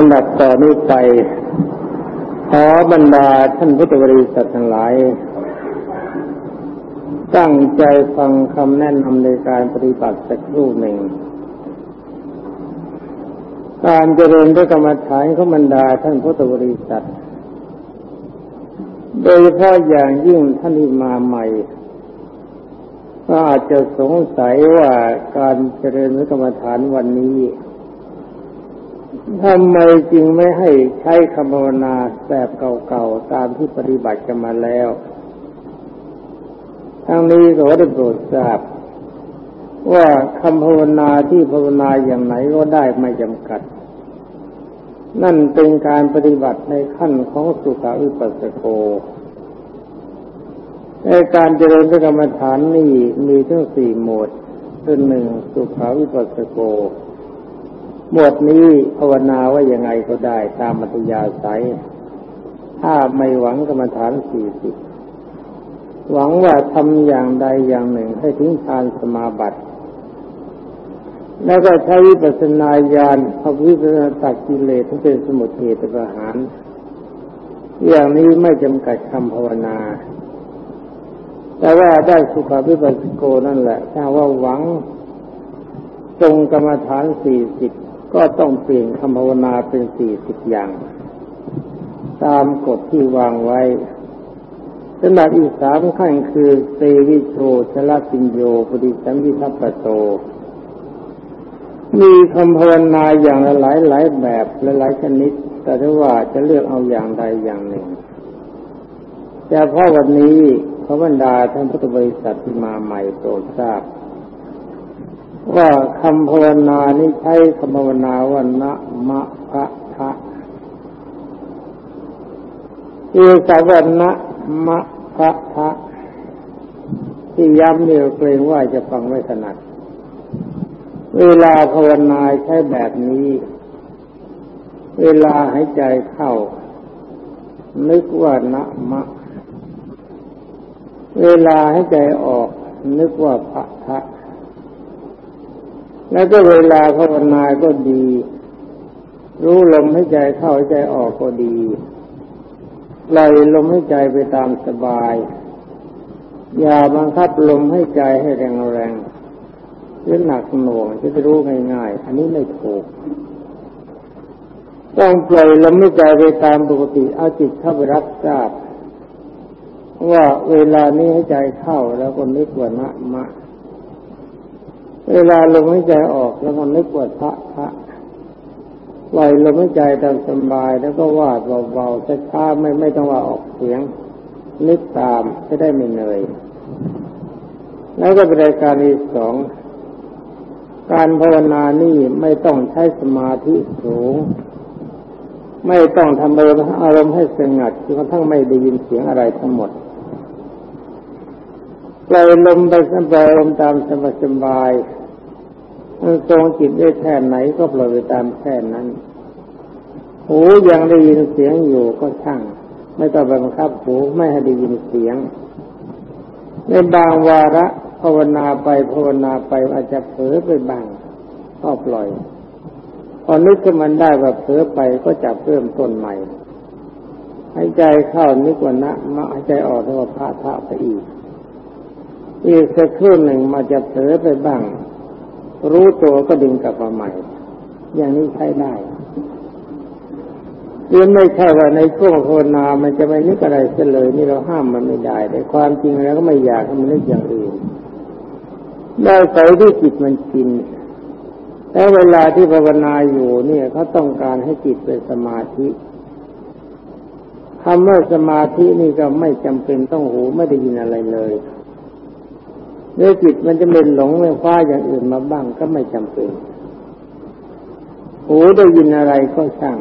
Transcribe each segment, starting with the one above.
ลำดับต่อนี้ไป ขอบรรดาท่านพุทธบริษัททั้งหลาย ตั้งใจฟังคำแนะนำในการปฏิบัติสักครู่หนึ่ง การเจริญพระกรรมฐานของบรรดาท่านพุทธบริษัท โดยเฉพาะอย่างยิ่งท่านที่มาใหม่ก็อาจจะสงสัยว่าการเจริญพระกรรมฐานวันนี้ ทำไมจึงไม่ให้ใช้คำภาวนาแบบเก่าๆ ตามที่ปฏิบัติกันมาแล้ว ทั้งนี้ขอได้โปรดทราบ ว่าคำภาวนาที่ภาวนาอย่างไหนก็ได้ไม่จำกัด นั่นเป็นการปฏิบัติในขั้นของสุขาวิปัสสโกในการเจริญพระกรรมฐานนี่มีทั้งสี่หมวดคือหนึ่งสุขาวิปัสสโก หมวดนี้ภาวนาว่ายังไงก็ได้ตามมัธยาศัย ถ้าไม่หวังกรรมฐานสี่สิบหวังว่าทำอย่างใดอย่างหนึ่งให้ถึงฌานสมาบัติ แล้วก็ใช้วิปัสนาญาณเอาวิปัสนาตักกิเลสที่เป็นสมุทเทตประหาร อย่างนี้ไม่จำกัดคำภาวนา แต่ว่าได้สุขวิปัสสโกนั่นแหละถ้าว่าหวังตรงกรรมฐานสี่สิบ ก็ต้องเปลี่ยนคำภาวนาเป็นสี่สิบอย่าง ตามกฎที่วางไว้สำหรับอีกสามขั้นคือเซวิโชชลปิญโยปฏิสัมพิทัปโต มีคำภาวนาอย่างหลายหลายแบบและหลายชนิด แต่ถ้าว่าจะเลือกเอาอย่างใดอย่างหนึ่งแต่เพราะวันนี้พระบรรดาท่านพุทธบริษัทที่มาใหม่โปรดทราบ ว่าคำภาวนานี้ใช้คำภาวนาว่านะมะพะทะคือสาวนะมะพะทะที่ย้ำเนี่ยเกรงว่าจะฟังไม่ถนัด เวลาภาวนาใช้แบบนี้ เวลาหายใจเข้า นึกว่านะมะ เวลาใหายใจออก นึกว่าพะทะ แล้วก็เวลาภาวนาก็ดี รู้ลมให้ใจเข้าใจออกก็ดีปล่อยลมให้ใจไปตามสบาย อย่าบังคับลมให้ใจให้แรงแรงหรือหนักหน่วงจะได้รู้ง่ายๆ อันนี้ไม่ถูก ต้องปล่อยลมให้ใจไปตามปกติเอาจิตเข้าไปรับทราบว่าเวลานี้ให้ใจเข้าแล้วก็นึกว่านะมะ เวลาลมหายใจออกแล้วมันนึกว่าพระพระปล่อยลมหายใจตามสบายแล้วก็วาดเบาๆช้าๆไม่ไม่ต้องว่าออกเสียง นึกตามจะได้ไม่เหนื่อยแล้วก็เป็นรายการที่สองการภาวนานี่ไม่ต้องใช้สมาธิสูง ไม่ต้องทำอารมณ์ให้สงัดจนกระทั่งไม่ได้ยินเสียงอะไรทั้งหมดปล่อยลมไปสบายลมตามสบายสบาย มันทรงจิตได้แค่ไหนก็ปล่อยไปตามแค่นั้นหูยังได้ยินเสียงอยู่ก็ช่าง ไม่ต้องบังคับหูไม่ให้ได้ยินเสียง ในบางวาระภาวนาไปภาวนาไปอาจจะเผลอไปบ้างก็ปล่อยพอนึกขึ้นมันได้ว่าเผลอไปก็จะเริ่มต้นใหม่ให้ใจเข้านึกว่านะมาหายใจออกแล้วพระทะไปอีกอีกสักครู่หนึ่งมาจะเผลอไปบ้าง รู้ตัวก็ดึงกลับมาใหม่ อย่างนี้ใช้ได้ยังไม่ใช่ว่าในช่วงภาวนามันจะไม่นึกอะไรเสียเลย นี่เราห้ามมันไม่ได้ แต่ความจริงแล้วก็ไม่อยากให้มันนึกอย่างอื่นได้ใส่ที่จิตมันชินแต่เวลาที่ภาวนาอยู่เนี่ยเขาต้องการให้จิตเป็นสมาธิคำว่าสมาธินี่ก็ไม่จำเป็นต้องหูไม่ได้ยินอะไรเลย เนื้อจิตมันจะเป็นหลงไม่คว้าอย่างอื่นมาบ้างก็ไม่จำเป็น หูได้ยินอะไรก็ช่าง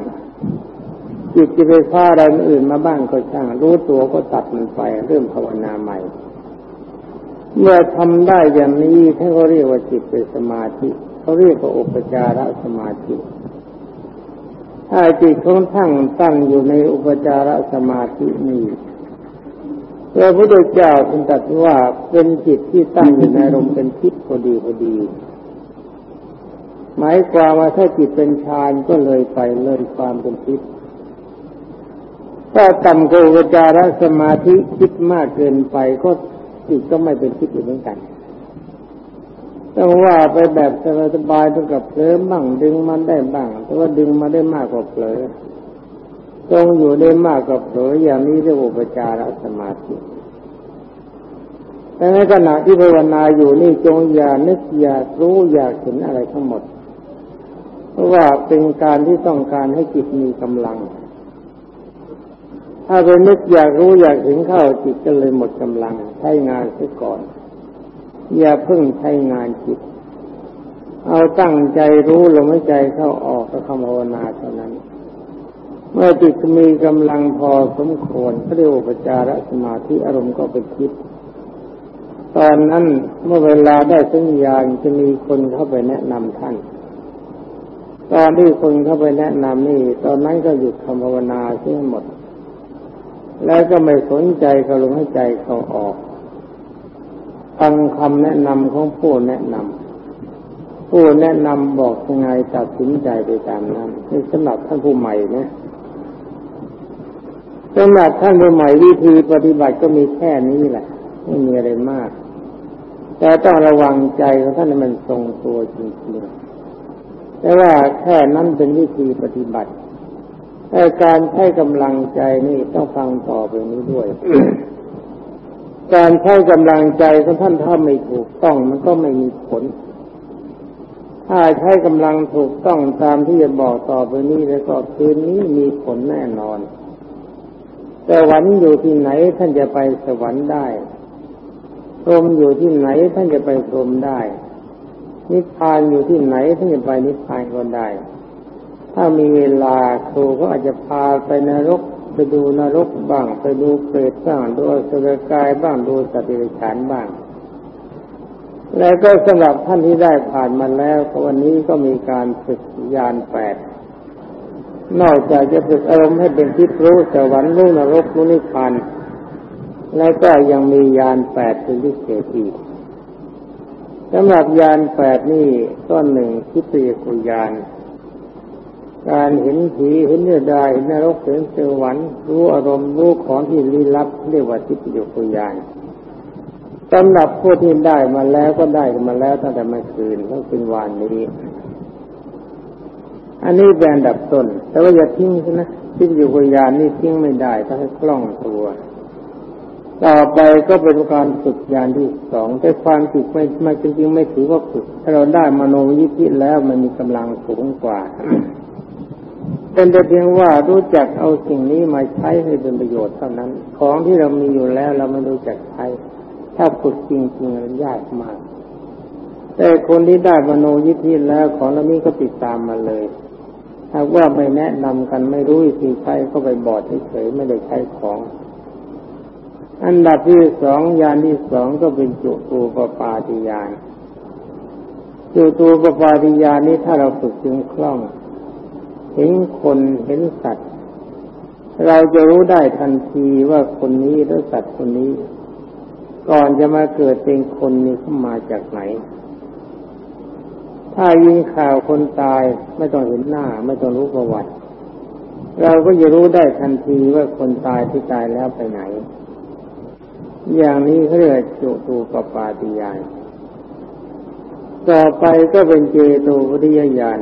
จิตจะไปคว้าอะไรอื่นมาบ้างก็ช่าง รู้ตัวก็ตัดมันไปเริ่มภาวนาใหม่ เมื่อทำได้อย่างนี้ท่านก็เรียกว่าจิตเป็นสมาธิเขาเรียกว่าอุปจารสมาธิถ้าจิตของท่านตั้งอยู่ในอุปจารสมาธินี้ พระพุทธเจ้าทรงตรัสว่าเป็นจิตที่ตั้งอยู่ในลมเป็นทิพย์พอดีพอดี หมายความว่าถ้าจิตเป็นฌานก็เลยไปเลยความเป็นทิพย์ถ้าต่ำกว่าจารสมาธิคิดมากเกินไปก็จิตก็ไม่เป็นทิพย์เหมือนกันต้องว่าไปแบบสบายๆต้องกับเผลอบ้างดึงมันได้บ้าง แต่ว่าดึงมาได้มากกว่าเผลอ ตรงอยู่ได้มากกว่าเผลออย่างนี้เรียกอุปจารสมาธิแต่ในขณะที่ภาวนาอยู่นี่จงอย่านึกอยากรู้อยากเห็นอะไรทั้งหมด เพราะว่าเป็นการที่ต้องการให้จิตมีกำลัง ถ้าไปนึกอยากรู้อยากเห็นเข้าจิตก็เลยหมดกำลังใช้งานเสียก่อน อย่าเพิ่งใช้งานจิต เอาตั้งใจรู้ลมหายใจเข้าออกก็คำภาวนาเท่านั้น เมื่อจิตมีกำลังพอสมควรเรียกอุปจารสมาธิอารมณ์ก็ไปคิด ตอนนั้นเมื่อเวลาได้สัญญาณจะมีคนเข้าไปแนะนำท่าน ตอนที่คนเข้าไปแนะนำนี่ ตอนนั้นก็หยุดคำภาวนาเสียหมด แล้วก็ไม่สนใจเขาลงให้ใจเขาออกฟังคำแนะนำของผู้แนะนำผู้แนะนำบอกยังไงตัดสินใจไปตามนั้นนี่สำหรับท่านผู้ใหม่นะ สำหรับท่านผู้ใหม่วิธีปฏิบัติก็มีแค่นี้แหละไม่มีอะไรมาก แต่ต้องระวังใจของท่านมันทรงตัวจริงๆแต่ว่าแค่นั้นเป็นวิธีปฏิบัติแต่การใช้กำลังใจนี่ต้องฟังต่อไปนี้ด้วย การใช้กำลังใจของท่านถ้าไม่ถูกต้องมันก็ไม่มีผล ถ้าใช้กำลังถูกต้องตามที่จะบอกต่อไปนี้แล้วก็คืนนี้มีผลแน่นอน แต่วันอยู่ที่ไหนท่านจะไปสวรรค์ได้พรมอยู่ที่ไหนท่านจะไปพรมได้ นิพพานอยู่ที่ไหนท่านจะไปนิพพานก็ได้ ถ้ามีเวลาครูก็อาจจะพาไปนรกไปดูนรกบ้าง ไปดูเปรตบ้างดูสุรกายบ้างดูสติปัฏฐานบ้าง แล้วก็สำหรับท่านที่ได้ผ่านมาแล้ววันนี้ก็มีการฝึกยานแปด นอกจากจะฝึกอารมณ์ให้เป็นทิพย์รู้สวรรค์รู้นรกรู้นิพพานแล้วก็ยังมียานแปดเป็นพิเศษอีกสำหรับยานแปดนี่ต้นหนึ่งคิปยกุยานการเห็นผีเห็นเนื้อดายเห็นนรกเห็นสวรรค์รู้อารมณ์รู้ของที่ลี้ลับเรียกว่าทิพยกุยานสำหรับผู้ที่ได้มาแล้วก็ได้มาแล้วตั้งแต่เมื่อคืนแล้วเป็นวานนี้ อันนี้แบนดับต้น แต่ว่าอย่าทิ้งใช่ไหมทิพยกุยานนี่ทิ้งไม่ได้ต้องให้คล่องตัว ต่อไปก็เป็นการฝึกยานที่สองแต่ความฝึกไม่ไม่จริงๆไม่ถือว่าฝึกถ้าเราได้มโนยิทธิแล้วมันมีกำลังสูงกว่าเป็นแต่เพียงว่ารู้จักเอาสิ่งนี้มาใช้ให้เป็นประโยชน์เท่านั้น ของที่เรามีอยู่แล้วเราไม่รู้จักใช้ถ้าฝึกจริงๆมันยากมาก แต่คนที่ได้มโนยิทธิแล้วของเหล่านี้ก็ติดตามมาเลย ถ้าว่าไม่แนะนำกันไม่รู้วิธีใช้ก็ไปบอดเฉยๆไม่ได้ใช้ของ อันดับที่สองยานที่สองก็เป็นจุตูปปาติยานจุตูปปาติยานนี้ถ้าเราฝึกจึงคล่อง เห็นคนเห็นสัตว์ เราจะรู้ได้ทันทีว่าคนนี้หรือสัตว์คนนี้ ก่อนจะมาเกิดเป็นคนนี้เข้ามาจากไหน ถ้ายิงข่าวคนตายไม่ต้องเห็นหน้า ไม่ต้องรู้ประวัติ เราก็จะรู้ได้ทันทีว่าคนตายที่ตายแล้วไปไหน อย่างนี้เขาเรียกจุตูปปาติยานต่อไปก็เป็นเจโตวิริยญาณ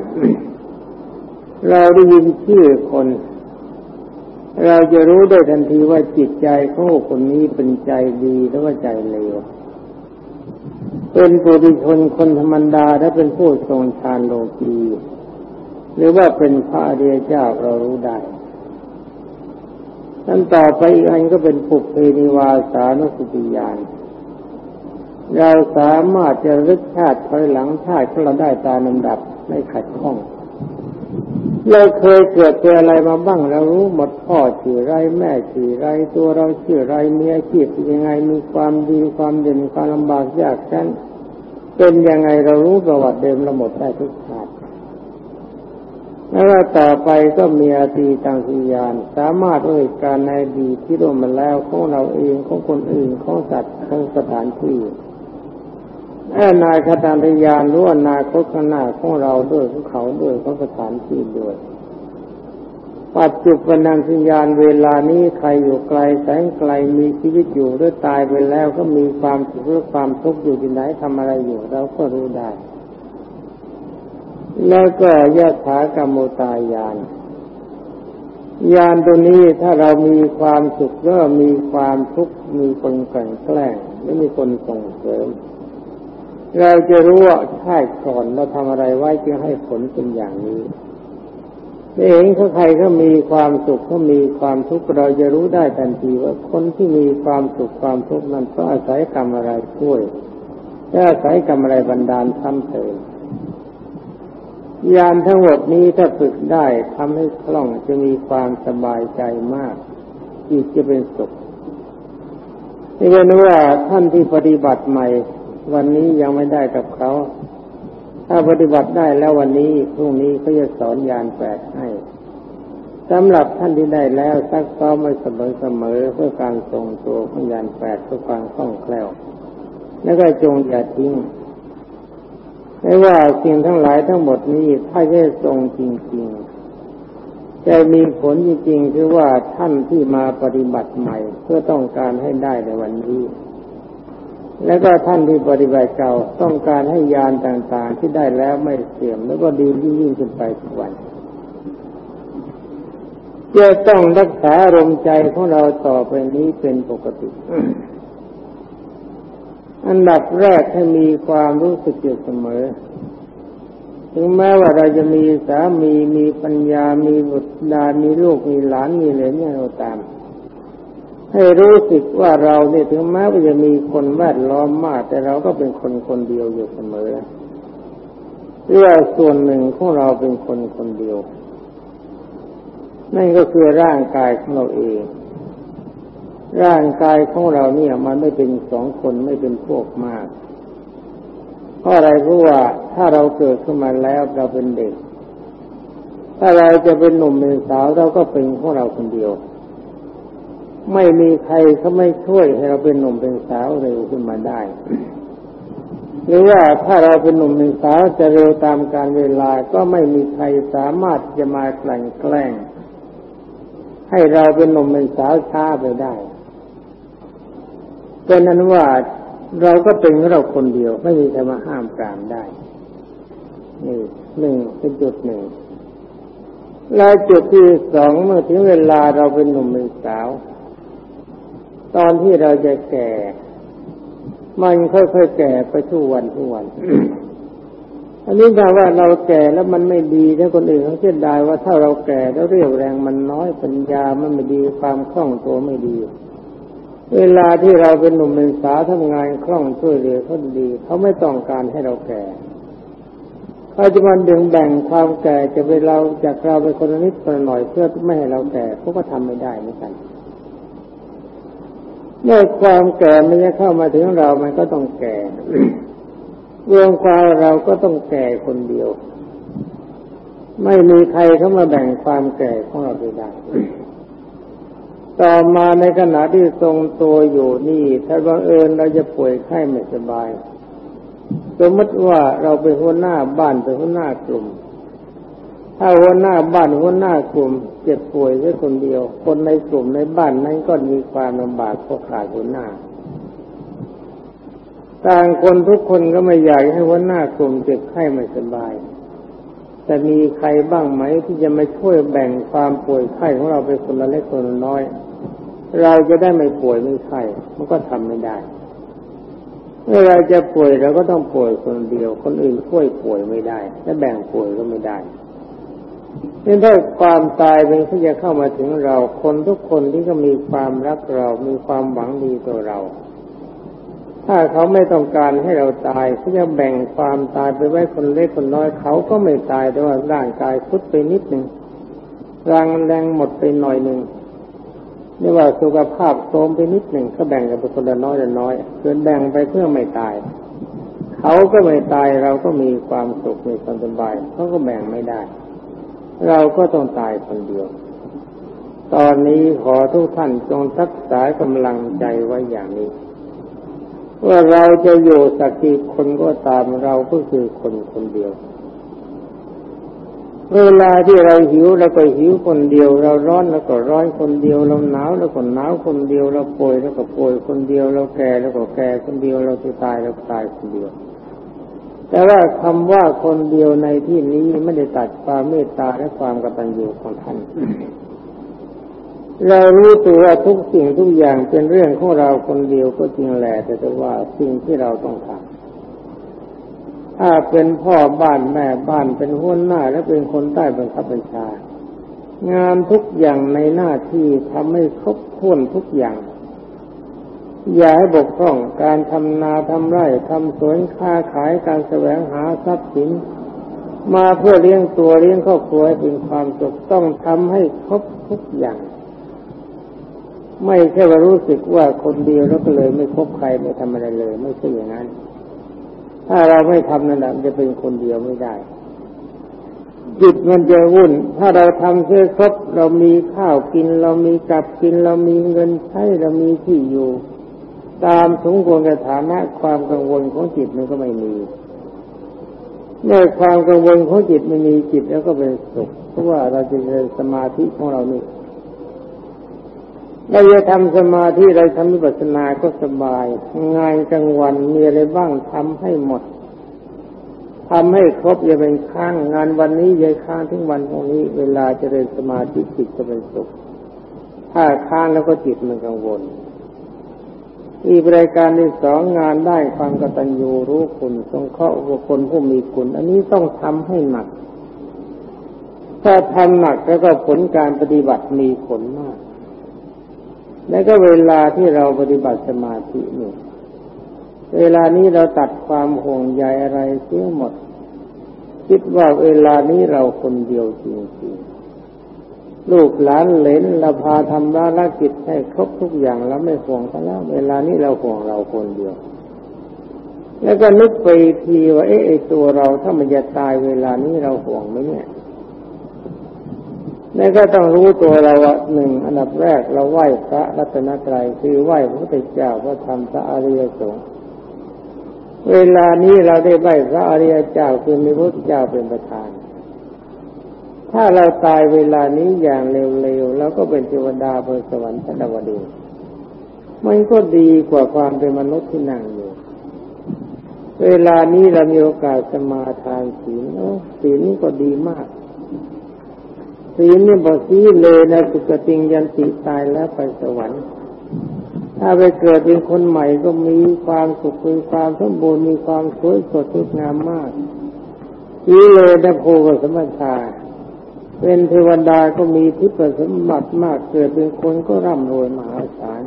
เราได้ยินชื่อคน เราจะรู้ได้ทันทีว่าจิตใจของคนนี้เป็นใจดีหรือว่าใจเลว เป็นปุถุชนคนธรรมดาถ้าเป็นผู้ทรงฌานโลกีหรือว่าเป็นพระเดียเจ้าเรารู้ได้นั้นต่อไปอีกอันก็เป็นปุเพนิวาสานุสติญาณเราสามารถจะรึกชาติถอยหลังชาติของเราได้ตามลำดับไม่ขัดข้อง เราเคยเกิดเจออะไรมาบ้างเรารู้หมดพ่อชื่อไรแม่ชื่อไรตัวเราชื่อไรมีอาชีพยังไงมีความดีความเด่นความลำบากยากชั้นเป็นยังไงเรารู้ประวัติเดิมเราหมดได้ทุกชาติแล้วต่อไปก็มีอาตีตังสิยาน สามารถด้วยการในดีที่ร่วมมาแล้วของเราเองของคนอื่นของสัตว์ของสถานที่ แอนายคตานทยานรู้อนาคตข้างหน้าของเราด้วยของเขาด้วยของสถานที่ด้วย ปัจจุบันนันสัญญาณเวลานี้ใครอยู่ไกลแสงไกลมีชีวิตอยู่หรือตายไปแล้วก็มีความสุขหรือความทุกข์อยู่ที่ไหนทำอะไรอยู่เราก็รู้ได้ แล้วก็ยะถากรรมตายานยานตัวนี้ถ้าเรามีความสุขก็มีความทุกข์มีคนกลั่นแกล้งไม่มีคนส่งเสริม เราจะรู้ว่าชาติก่อนเราทำอะไรไว้จึงให้ผลเป็นอย่างนี้เองถ้าใครเขามีความสุขเขามีความทุกข์เราจะรู้ได้ทันทีว่าคนที่มีความสุขความทุกข์นั้นก็อาศัยกรรมอะไรช่วยจะอาศัยกรรมอะไรบันดาลซ้ำเติมยานทั้งหมดนี้ถ้าฝึกได้ทำให้คล่องจะมีความสบายใจมากจิตจะเป็นสุขนี่เป็นว่าท่านที่ปฏิบัติใหม่ วันนี้ยังไม่ได้กับเขา ถ้าปฏิบัติได้แล้ววันนี้พรุ่งนี้เขาจะสอนยานแปดให้สำหรับท่านที่ได้แล้วซักซ้อมไว้เสมอเสมอเพื่อการทรงตัวของยานแปดเพื่อความคล่องแคล่ว แล้วก็จงอย่าทิ้งไม่ว่าสิ่งทั้งหลายทั้งหมดนี้ถ้าจะทรงจริงๆจะมีผลจริงๆคือว่าท่านที่มาปฏิบัติใหม่ เพื่อต้องการให้ได้ในวันนี้ แล้วก็ท่านที่ปฏิบัติเก่าต้องการให้ยานต่างๆ ที่ได้แล้วไม่เสื่อมแล้วก็ดียิ่งขึ้นไปทุกวันจะต้องรักษาอารมณ์ใจของเราต่อไปนี้เป็นปกติ อันดับแรกให้มีความรู้สึกอยู่เสมอ ถึงแม้ว่าเราจะมีสามีมีปัญญามีบุตรดามีลูกมีหลานมีเหลนอย่างไรตาม ให้รู้สึกว่าเราเนี่ยถึงแม้ว่าจะมีคนแวดล้อมมาก แต่เราก็เป็นคนคนเดียวอยู่เสมอเรื่องส่วนหนึ่งของเราเป็นคนคนเดียว นั่นก็คือร่างกายของเราเอง ร่างกายของเราเนี่ย มันไม่เป็นสองคนไม่เป็นพวกมาก เพราะอะไรเพราะว่าถ้าเราเกิดขึ้นมาแล้วเราเป็นเด็ก ถ้าเราจะเป็นหนุ่มเป็นสาวเราก็เป็นของเราคนเดียว ไม่มีใครเขาไม่ช่วยให้เราเป็นหนุ่มเป็นสาวเร็วขึ้นมาได้ หรือว่าถ้าเราเป็นหนุ่มเป็นสาวจะเร็วตามการเวลาก็ไม่มีใครสามารถจะมากลั่นแกล้ง ให้เราเป็นหนุ่มเป็นสาวช้าไปได้เป็นนั้นว่าเราก็เป็นเราคนเดียว ไม่มีใครมาห้ามปรามได้ นี่หนึ่งเป็นจุดหนึ่งแล้วจุดที่สองเมื่อถึงเวลาเราเป็นหนุ่มเป็นสาว ตอนที่เราจะแก่ มันค่อยๆแก่ไปทุกวันทุกวัน อันนี้ถ้าว่าเราแก่แล้วมันไม่ดีถ้าคนอื่นเขาเชื่อได้ว่าถ้าเราแก่แล้วเรียวแรงมันน้อยปัญญามันไม่ดีความคล่องตัวไม่ดี เวลาที่เราเป็นหนุ่มเป็นสาวทำงานคล่องช่วยเหลือเขาดี เขาไม่ต้องการให้เราแก่เขาจะมาดึงแบ่งความแก่จะไปเราจากเราไปคนนิดคนหน่อยเพื่อไม่ให้เราแก่เขาก็ทำไม่ได้เหมือนกัน เมื่อความแก่มันจะเข้ามาถึงเรามันก็ต้องแก่รวมความเราก็ต้องแก่คนเดียว ไม่มีใครเข้ามาแบ่งความแก่ของเราได้ต่อมาในขณะที่ทรงตัวอยู่นี่ ถ้าบังเอิญเราจะป่วยไข้ไม่สบาย สมมติว่าเราเป็นหัวหน้าบ้านเป็นหัวหน้ากลุ่ม ถ้าหัวหน้าบ้านหัวหน้ากลุ่มเจ็บป่วยแค่คนเดียว คนในกลุ่มในบ้านนั้นก็มีความลำบากเพราะขาดหัวหน้า ต่างคนทุกคนก็ไม่อยากให้หัวหน้ากลุ่มเจ็บไข้ไม่สบาย แต่มีใครบ้างไหมที่จะมาช่วยแบ่งความป่วยไข้ของเราไปคนละเล็กคนละน้อย เราจะได้ไม่ป่วยไม่ไข้มันก็ทำไม่ได้เมื่อเราจะป่วยเราก็ต้องป่วยคนเดียว คนอื่นช่วยป่วยไม่ได้และแบ่งป่วยก็ไม่ได้ นี่ถ้าความตายเป็นที่จะเข้ามาถึงเรา คนทุกคนที่ก็มีความรักเรา มีความหวังดีต่อเรา ถ้าเขาไม่ต้องการให้เราตายเขาจะแบ่งความตายไปไว้คนเล็กคนน้อย เขาก็ไม่ตายแต่ว่าร่างกายคุดไปนิดหนึ่งรังแรงหมดไปหน่อยหนึ่งนี่ว่าสุขภาพโทมไปนิดหนึ่งก็แบ่งกันไปคนละน้อยละน้อยเกินแบ่งไปเพื่อไม่ตาย เขาก็ไม่ตายเราก็มีความสุขมีความสบายเขาก็แบ่งไม่ได้ เราก็ต้องตายคนเดียว ตอนนี้ขอทุกท่านจงทักษากำลังใจไว้อย่างนี้ ว่าเราจะอยู่สักกี่คนก็ตามเราก็คือคนคนเดียว เวลาที่เราหิวเราก็หิวคนเดียว เราร้อนเราก็ร้อนคนเดียว เราหนาวเราก็หนาวคนเดียว เราป่วยเราก็ป่วยคนเดียว เราแก่เราก็แก่คนเดียว เราจะตายเราตายคนเดียว แต่ว่าคำว่าคนเดียวในที่นี้ไม่ได้ตัดความเมตตาและความกตัญญูของท่าน เรารู้ตัวว่าทุกสิ่งทุกอย่างเป็นเรื่องของเราคนเดียวก็จริงแหละแต่ว่าสิ่งที่เราต้องทำถ้าเป็นพ่อบ้านแม่บ้านเป็นหัวหน้าและเป็นคนใต้บังคับบัญชา งานทุกอย่างในหน้าที่ทำให้ครบถ้วนทุกอย่าง อย่าให้บกพร่องการทำนาทำไร่ทำสวนค้าขายการแสวงหาทรัพย์สิน มาเพื่อเลี้ยงตัวเลี้ยงครอบครัวให้เป็นความสุขต้องทำให้ครบทุกอย่าง ไม่ใช่ว่ารู้สึกว่าคนเดียวแล้วก็เลยไม่คบใครไม่ทำอะไรเลย ไม่ใช่อย่างนั้น ถ้าเราไม่ทำนั่นแหละจะเป็นคนเดียวไม่ได้จิตมันจะวุ่น ถ้าเราทำเพื่อครบ เรามีข้าวกิน เรามีกับกิน เรามีเงินใช้ เรามีที่อยู่ ตามสมควรกับฐานะความกังวลของจิตมันก็ไม่มีเมื่อความกังวลของจิตไม่มีจิตแล้วก็เป็นสุขเพราะว่าเราจะเรียนสมาธิของเรานี่เราจะทำสมาธิเราทำวิปัสสนาก็สบาย งานกลางวันมีอะไรบ้างทำให้หมดทำให้ครบอย่าเป็นค้าง งานวันนี้อย่าค้างถึงวันพรุ่งนี้ เวลาจะเรียนสมาธิจิตจะเป็นสุข ถ้าค้างแล้วก็จิตมันกังวล อีกรายการที่สองงานได้ความกตัญญูรู้คุณสงเคราะห์บุคคลผู้มีคุณ อันนี้ต้องทำให้หนัก ถ้าทำหนักแล้วก็ผลการปฏิบัติมีผลมาก แล้วก็เวลาที่เราปฏิบัติสมาธิเนี่ยเวลานี้เราตัดความห่วงใยอะไรเสียหมด คิดว่าเวลานี้เราคนเดียวจริงๆ ลูกหลานเหลนเราพาทำภารกิจให้ครบทุกอย่างแล้วไม่ห่วงกันแล้วเวลานี้เราห่วงเราคนเดียว แล้วก็นึกไปทีว่าเอ๊ะตัวเราถ้ามันจะตายเวลานี้เราห่วงไหมเนี่ยนี่ก็ต้องรู้ตัวเราว่าหนึ่งอันดับแรกเราไหว้พระรัตนตรัยคือไหว้พระพุทธเจ้าพระธรรมพระอริยสงฆ์เวลานี้เราได้ไหว้พระอริยเจ้าคือมีพระพุทธเจ้าเป็นประธาน ถ้าเราตายเวลานี้อย่างเร็วๆแล้วก็เป็นเทวดาบนสวรรค์ชั้นดาวดึงมันก็ดีกว่าความเป็นมนุษย์ที่นั่งอยู่ เวลานี้เรามีโอกาสสมาทานศีลโอ้ศีลนี่ก็ดีมากศีลนี่บอกสีเลยนะสุกติงยันติตายแล้วไปสวรรค์ถ้าไปเกิดเป็นคนใหม่ก็มีความสุขมีความสมบูรณ์มีความสวยสดงดงามมากสีเลยนะโพกสมัชา เป็นเทวดาก็มีทิพย์สมบัติมากเกิดเป็นคนก็ร่ำรวยมหาศาล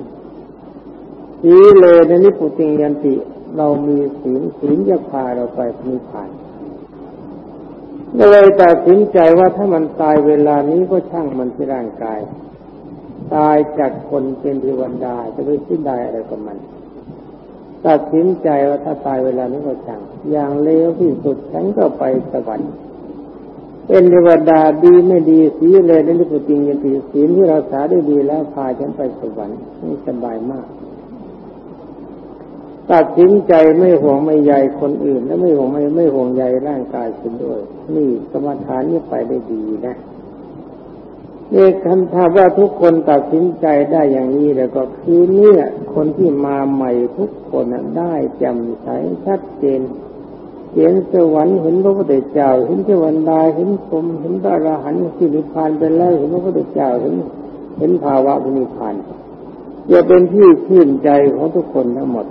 สีเลยนนิพุติยันติ เรามีศีลศีลจะพาเราไปนิพพานเลยตัดสินใจว่าถ้ามันตายเวลานี้ก็ช่างมันที่ร่างกาย ตายจากคนเป็นเทวดาจะไปสิ้นได้อะไรกับมัน ตัดสินใจว่าถ้าตายเวลานี้ก็ช่าง อย่างเลวที่สุดฉันก็ไปสวรรค์ เป็นเทวดาดีไม่ดีสีเลยนั่นคือจริงย่างที่ศีลที่เราสาได้ดีแล้วพาฉันไปสวรรค์นี่สบายมาก ตัดสินใจไม่ห่วงไม่ใยคนอื่น และไม่ห่วงไม่ไม่ห่วงใยร่างกายคุณด้วย นี่สมถานนี่ไปได้ดีนะนี่คำถามว่าทุกคนตัดสินใจได้อย่างนี้แล้วก็คือเนี่ย คนที่มาใหม่ทุกคนได้จำใสชัดเจน เห็นสวรรค์เห็นพระพุทธเจ้าเห็นเทวดาเห็นสมเห็นพระอรหันต์ที่นิพพานไปแล้วเห็นพระพุทธเจ้าเห็นเห็นภาวะนิพพานจะเป็นที่ชื่นใจของทุกคนทั้งหมด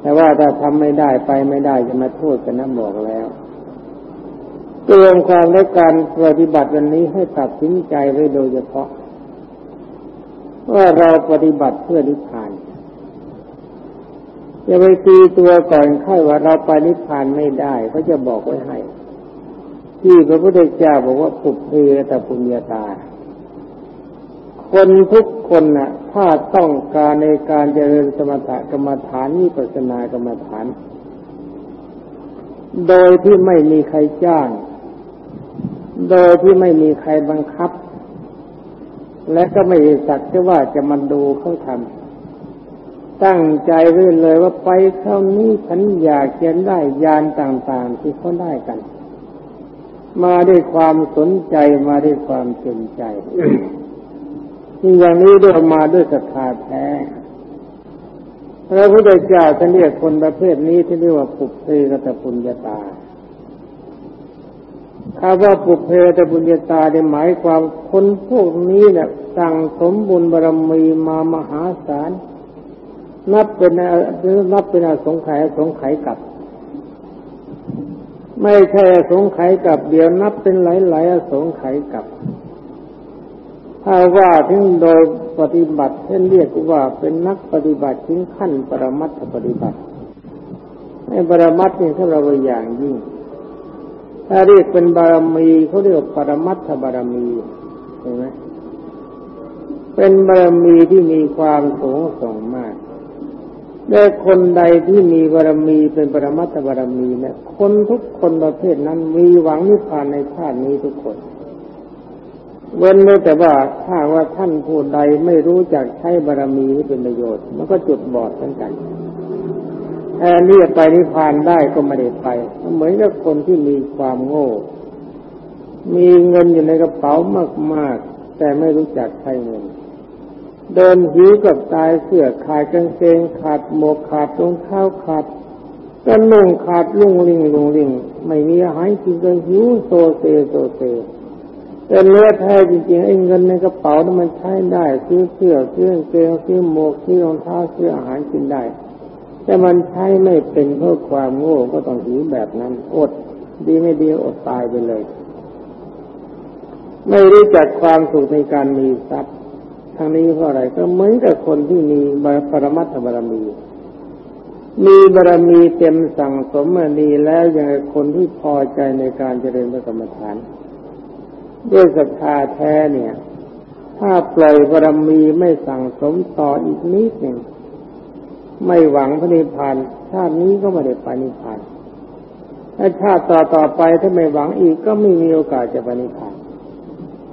แต่ว่าถ้าทำไม่ได้ไปไม่ได้จะมาโทษกันนะบอกแล้วเตรียมความและการปฏิบัติวันนี้ให้ตัดสินใจไว้โดยเฉพาะ ว่าเราปฏิบัติเพื่อนิพพาน จะไปตีตัวก่อนค่อยว่าเราไปนิพพานไม่ได้เขาจะบอกไว้ให้ ที่พระพุทธเจ้าบอกว่าปุเพตปุญญาตา คนทุกคนนะ่ะ ถ้าต้องการในการเจริญสมถกรรมฐานนิปัสนากรรมฐาน โดยที่ไม่มีใครจ้าง โดยที่ไม่มีใครบังคับ และก็ไม่สักจะว่าจะมันดูเขาทำ ตั้งใจไว้เลยว่าไปเท่านี้ฉันอยากจะได้ยานต่าง ๆ ที่เขาได้กัน มาด้วยความสนใจมาด้วยความเต็มใจที่อย่างนี้ด้วยมาด้วยศรัทธาแท้พระพุทธเจ้าท่านเรียกคนประเภทนี้ที่เรียกว่าปุเพกตปุญญาตาคำว่าปุเพกตปุญญาตาได้หมายความคนพวกนี้เนี่ยสั่งสมบุญบารมีมามหาศาล นับเป็นนับเป็นอสงไขยสงไขยกับ ไม่ใช่สงไขยกับเดี๋ยวนับเป็นหลายๆอสงไขยกับ ถ้าว่าถึงโดยปฏิบัติเช่นเรียกว่าเป็นนักปฏิบัติถึงขั้นปรมัตถปฏิบัติในปรมัตถ์นี่ถ้าเราอย่างยิ่งถ้าเรียกเป็นบารมีเขาเรียกปรมัตถบารมีเห็นไหมเป็นบารมีที่มีความสูงส่งมาก และคนใดที่มีบารมีเป็นปรมัตถบารมีเนี่ย คนทุกคนประเภทนั้นมีหวังนิพพานในชาตินี้ทุกคน เว้นแต่ว่าถ้าว่าท่านผู้ใดไม่รู้จักใช้บารมีให้เป็นประโยชน์ มันก็จุดบอดเหมือนกันแทนที่จะไปนิพพานได้ก็ไม่ได้ไป เหมือนกับคนที่มีความโง่ มีเงินอยู่ในกระเป๋ามาก ๆ แต่ไม่รู้จักใช้เงิน เดินหิวกับตายเสื้อขาดกางเกงขาดหมวกขาดรองเท้าขาดก็นุ่งขาดลุ่งลิงลุงลิงไม่มีอาหารกินก็หิวโซเซโซเซแต่เนื้อแท้จริงๆไอ้เงินในกระเป๋านั้นมันใช้ได้ซื้อเสื้อซื้อเกงซื้อหมวกซื้อรองเท้าซื้ออาหารกินได้ แต่มันใช้ไม่เป็นเพื่อความโง่ก็ต้องหิวแบบนั้นอด ดีไม่ดีอดตายไปเลย ไม่รู้จักความสุขในการมีทรัพย์ ทางนี้เพราะอะไรก็เหมือนกับคนที่มีบารปรมัตถบารมี มีบารมีเต็มสั่งสมมาดีแล้วยังคนที่พอใจในการเจริญพระกรรมฐาน ด้วยศรัทธาแท้เนี่ย ถ้าปล่อยบารมีไม่สั่งสมต่ออีกนิดหนึ่งไม่หวังพระนิพพานชาตินี้ก็ไม่ได้ไปนิพพานถ้าชาติต่อต่อไปถ้าไม่หวังอีกก็ไม่มีโอกาสจะไปนิพพาน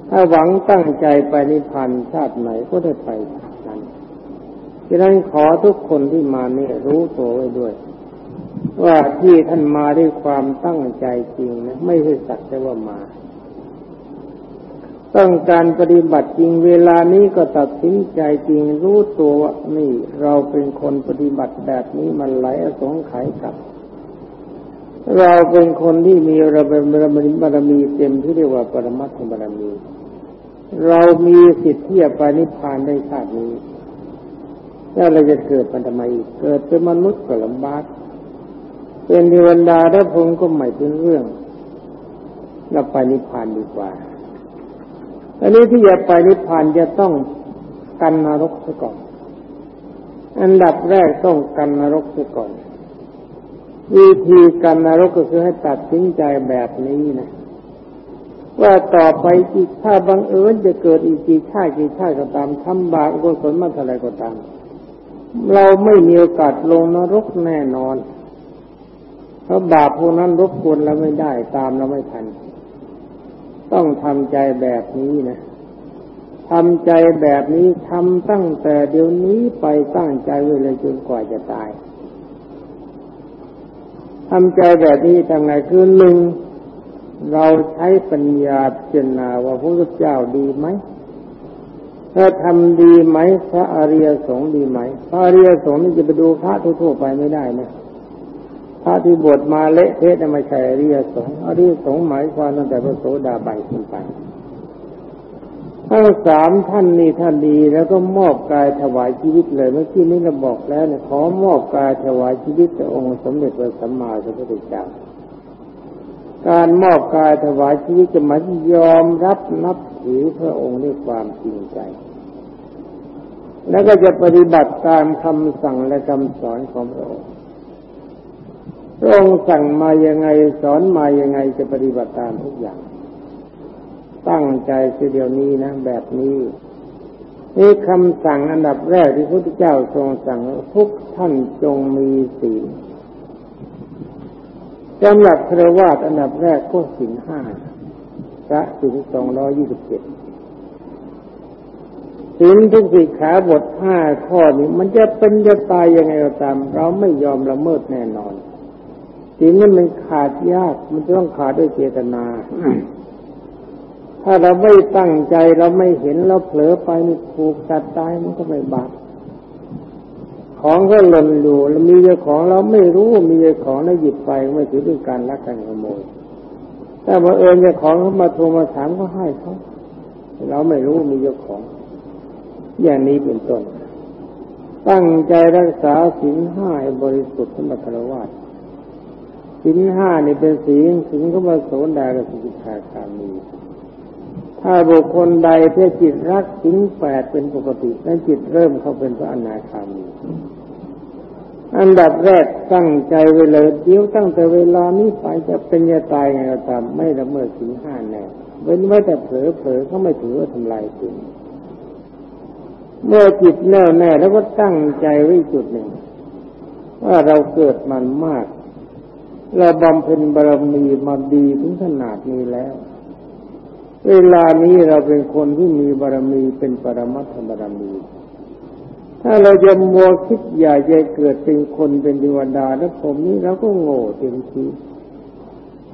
ถ้าหวังตั้งใจไปนิพพานชาติไหนก็ได้ไปนั้นดังนั้นขอทุกคนที่มาเนี่ยรู้ตัวไว้ด้วย ว่าที่ท่านมาด้วยความตั้งใจจริงนะไม่ใช่สักแต่ว่ามา ต้องการปฏิบัติจริงเวลานี้ก็ตัดสินใจจริงรู้ตัวว่านี่เราเป็นคนปฏิบัติแบบนี้มันไหลอสงไขยกับเราเป็นคนที่มีระเบิดบารมีบารมีเต็มที่เรียกว่าปรมัตถบารมี เรามีสิทธิ์ที่จะไปนิพพานได้ชาตินี้ถ้าเราจะเกิดปันทำไมเกิดเป็นมนุษย์ก็ลำบากเป็นเทวดาถ้าพงก็ไม่เป็นเรื่องเราไปนิพพานดีกว่าอันนี้ที่จะไปนิพพานจะต้องกันนรกซะก่อน อันดับแรกต้องกันนรกซะก่อน วิธีกันนรกก็คือให้ตัดสินใจแบบนี้นะ ว่าต่อไปอีกถ้าบังเอิญจะเกิดอีกกี่ชาติกี่ชาติก็ตามทำบาปกุศลมาเท่าไรก็ตาม เราไม่มีโอกาสลงนรกแน่นอน เพราะบาปพวกนั้นรบกวนเราไม่ได้ตามเราไม่ทัน ต้องทำใจแบบนี้นะทำใจแบบนี้ทำตั้งแต่เดี๋ยวนี้ไปตั้งใจไว้เลยจนกว่าจะตายทำใจแบบนี้ทำไงคือหนึ่ง เราใช้ปัญญาพิจารณาว่าพระพุทธเจ้าดีไหมถ้าทำดีไหมพระอริยสงฆ์ดีไหม พระอริยสงฆ์นี่จะไปดูพระทั่วไปไม่ได้นะพระที่บวชมาเละเทะไม่ใช่อริยสงฆ์อริยสงฆ์หมายความตั้งแต่พระโสดาบันขึ้นไปทั้งสามท่านนี่ท่านดีแล้วก็มอบกายถวายชีวิตเลยเมื่อกี้นี้เราบอกแล้วเนี่ยขอมอบกายถวายชีวิตแด่องค์สมเด็จพระสัมมาสัมพุทธเจ้า การมอบกายถวายชีวิตจะหมายยอมรับนับถือพระองค์ด้วยความจริงใจ แล้วก็จะปฏิบัติตามคำสั่งและคำสอนของพระองค์พระองค์สั่งมายังไงสอนมายังไงจะปฏิบัติตามทุกอย่าง ตั้งใจทีเดียวนี้นะแบบนี้นี่คำสั่งอันดับแรกที่พระพุทธเจ้าทรงสั่งทุกท่านจงมีศีล สำหรับพระวาสอันดับแรกก็ศีลห้าพระศีลสองร้อยยี่สิบเจ็ดศีลทุกสิขาบทห้าข้อนี้มันจะเป็นจะตายยังไงก็ตาม เราไม่ยอมละเมิดแน่นอนศีลนั้นมันขาดยากมันต้องขาดด้วยเจตนาถ้าเราไม่ตั้งใจเราไม่เห็นเราเผลอไปนี่ถูกจัดตายมันก็ไม่บาป ของก็หล่นอยู่แล้วมีเจ้าของเราไม่รู้มีเจ้าของแล้วหยิบไปไม่ถือเป็นการลักการขโมยแต่บังเอิญเจ้าของเขามาโทรมาถามก็ให้เขาเราไม่รู้มีเจ้าของ อย่างนี้เป็นต้น ตั้งใจรักษาศีลห้าบริสุทธิ์สมบัติวาสศีลห้านี่เป็นศีลศีลก็มาโสดากับสิกขาคามีถ้าบุคคลใดเพื่อจิตรักศีลแปดเป็นปกตินั้นจิตเริ่มเข้าเป็นพระอนาคามี อันดับแรกตั้งใจไว้เลยเดี๋ยวตั้งแต่เวลานี้ไปจะเป็นจะตายไงก็ตามไม่ละเมิดศีลห้าแน่เว้นไว้แต่เผลอเผลอเขาไม่ถือว่าทำลายศีลเมื่อจิตแน่วแน่แล้วก็ตั้งใจไว้จุดหนึ่ง ว่าเราเกิดมันมาก เราบำเพ็ญบารมีมาดีถึงขนาดนี้แล้ว เวลานี้เราเป็นคนที่มีบารมีเป็นปรมัตถบารมี ถ้าเราจะมัวคิดอยากจะเกิดเป็นคนเป็นเทวดาแล้วผมนี้เราก็โง่เต็มที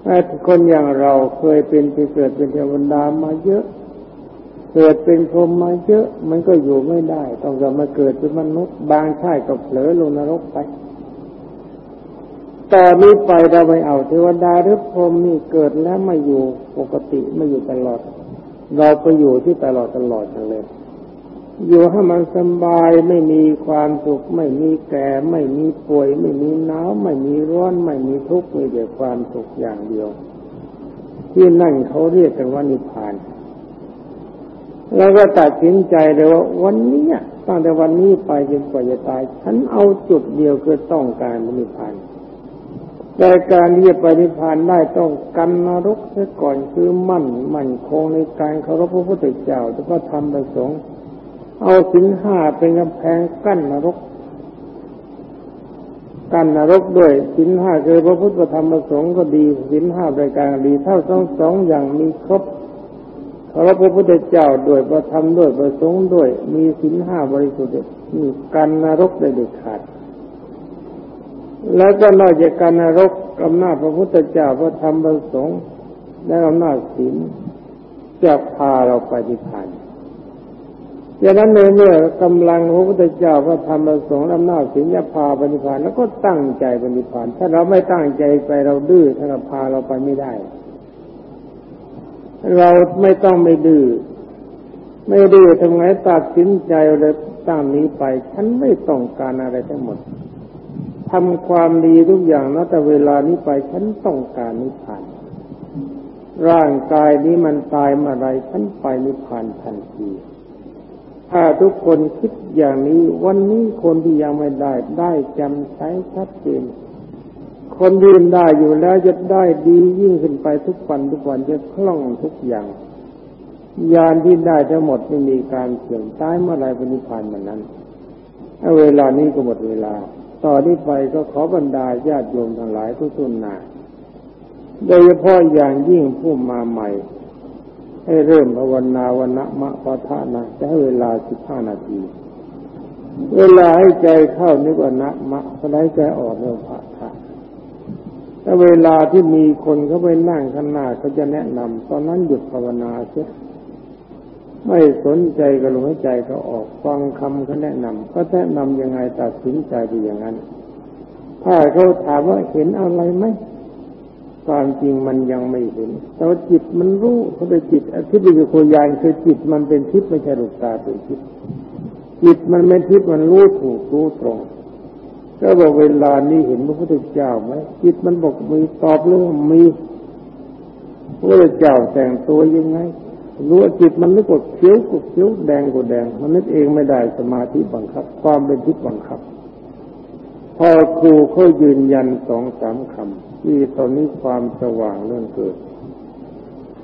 ถ้าคนอย่างเราเคยเป็นไปเกิดเป็นเทวดามาเยอะ เกิดเป็นพรหมมาเยอะ มันก็อยู่ไม่ได้ ต้องกลับมาเกิดเป็นมนุษย์บางชาติก็เผลอลงนรกไปตอนนี้ไปเราไม่เอาเทวดาหรือพรหมนี่เกิดแล้วไม่อยู่ปกติไม่อยู่ตลอด เราไปอยู่ที่ตลอดตลอดกันเลย อยู่ให้มันสบายไม่มีความสุข ไม่มีแก่ ไม่มีป่วย ไม่มีหนาวไม่มีร้อน ไม่มีทุกข์มีแต่ความสุขอย่างเดียว ที่นั่นเขาเรียกกันว่านิพพานแล้วก็ตัดสินใจเลยว่าวันนี้ตั้งแต่วันนี้ไปจนกว่าจะตาย ฉันเอาจุดเดียวคือต้องการนิพพานแต่การที่จะไปนิพพานได้ต้องกันนรกเสียก่อนคือมั่นมั่นคงในการเคารพพระพุทธเจ้าจะก็ทำประสงค์ เอาสินห้าเป็นกำแพงกั้นนรก กั้นนรกด้วยสินห้าคือพระพุทธธรรมประสงค์ก็ดีสินห้าประการดีเท่าสองสองอย่างมีครบเคารพพระพุทธเจ้าด้วยประธรรมด้วยประสงค์ด้วย มีสินห้าบริสุทธิ์มีกันนรกได้เด็ดขาด แล้วก็นอกจากการนรกอำนาจพระพุทธเจ้าพระธรรมพระสงฆ์และอำนาจศีลจะพาเราไปนิพพาน ดังนั้นในเมื่อกำลังพระพุทธเจ้าพระธรรมพระสงฆ์อำนาจศีลจะพาปนิพานแล้วก็ตั้งใจปนิพพาน ถ้าเราไม่ตั้งใจไปเราดื้อถ้าเราพาเราไปไม่ได้ เราไม่ต้องไม่ดื้อไม่ดื้อทำไงตัดสินใจเลยตั้งนี้ไปฉันไม่ต้องการอะไรทั้งหมดทำความดีทุกอย่างนะแต่เวลานี้ไปฉันต้องการนิพพาน ร่างกายนี้มันตายเมื่อไรฉันไปนิพพานทันที ถ้าทุกคนคิดอย่างนี้ วันนี้คนที่ยังไม่ได้ ได้จำใช้ชัดเจนคนยืนได้อยู่แล้วจะได้ดียิ่งขึ้นไปทุกวันทุกวันจะคล่องทุกอย่างยานที่ได้ทั้งหมดไม่มีการเสื่อมตายเมื่อไรเป็นิพานเหมือนนั้นเวลานี้ก็หมดเวลา ต่อนนี้ไปก็ขอบรรดาญาติโยมทั้งหลายทุกทุนนาโดยเฉพาะอย่างยิ่งผู้มาใหม่ ให้เริ่มภาวนาวันะมะพะทะนะจะให้เวลาสิบห้านาที เวลาให้ใจเข้านึกว่านะมะพอได้ใจออกเรื่องพะทะถ้าเวลาที่มีคนเขาไปนั่งข้างหน้าเขาจะแนะนำตอนนั้นหยุดภาวนาเสียไม่สนใจก็ลงให้ใจเขาออกฟังคำเขาแนะนำก็แนะนำยังไงตัดสินใจไปอย่างนั้น ถ้าเขาถามว่าเห็นอะไรไหม ความจริงมันยังไม่เห็น แต่ว่าจิตมันรู้เขาเป็นจิตทิพย์โคยานคือจิตมันเป็นทิพย์ไม่ใช่ลูกตาเป็นทิพย์จิตมันเป็นทิพย์มันรู้ถูกรู้ตรงก็บอกเวลานี้เห็นพระพุทธเจ้าไหมจิตมันบอกมีตอบเรื่องมีพระพุทธเจ้าแต่งตัวยังไงรู้ว่าจิตมันนึกว่าเขียวกดเขียวแดงกดแดง มันนึกเองไม่ได้สมาธิบังคับ ความเป็นทิพย์บังคับ พอครูเขายืนยันสองสามคำ ที่ตอนนี้ความสว่างเริ่มเกิด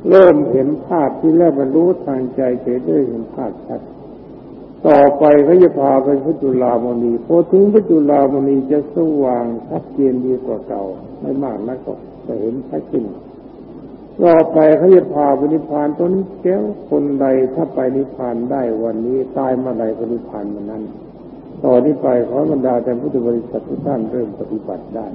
เริ่มเห็นภาพที่แรกมันรู้ทางใจเฉยได้เห็นภาพชัด ต่อไปเขาจะพาไปพุจุลามณีพอถึงพุจุลามณีจะสว่างชัดเจนดีกว่าเก่า ไม่มากนักก็จะเห็นชัดขึ้นรอไปเขาจะพาไปนิพพานต้นแก้วคนใดถ้าไปนิพพานได้วันนี้ตายเมื่อใดก็นิพพานมื่อนั้น ต่อนนี้ไปขอบรรดาแต่พุทธบริษัททุกท่านเริ่มปฏิบัติได้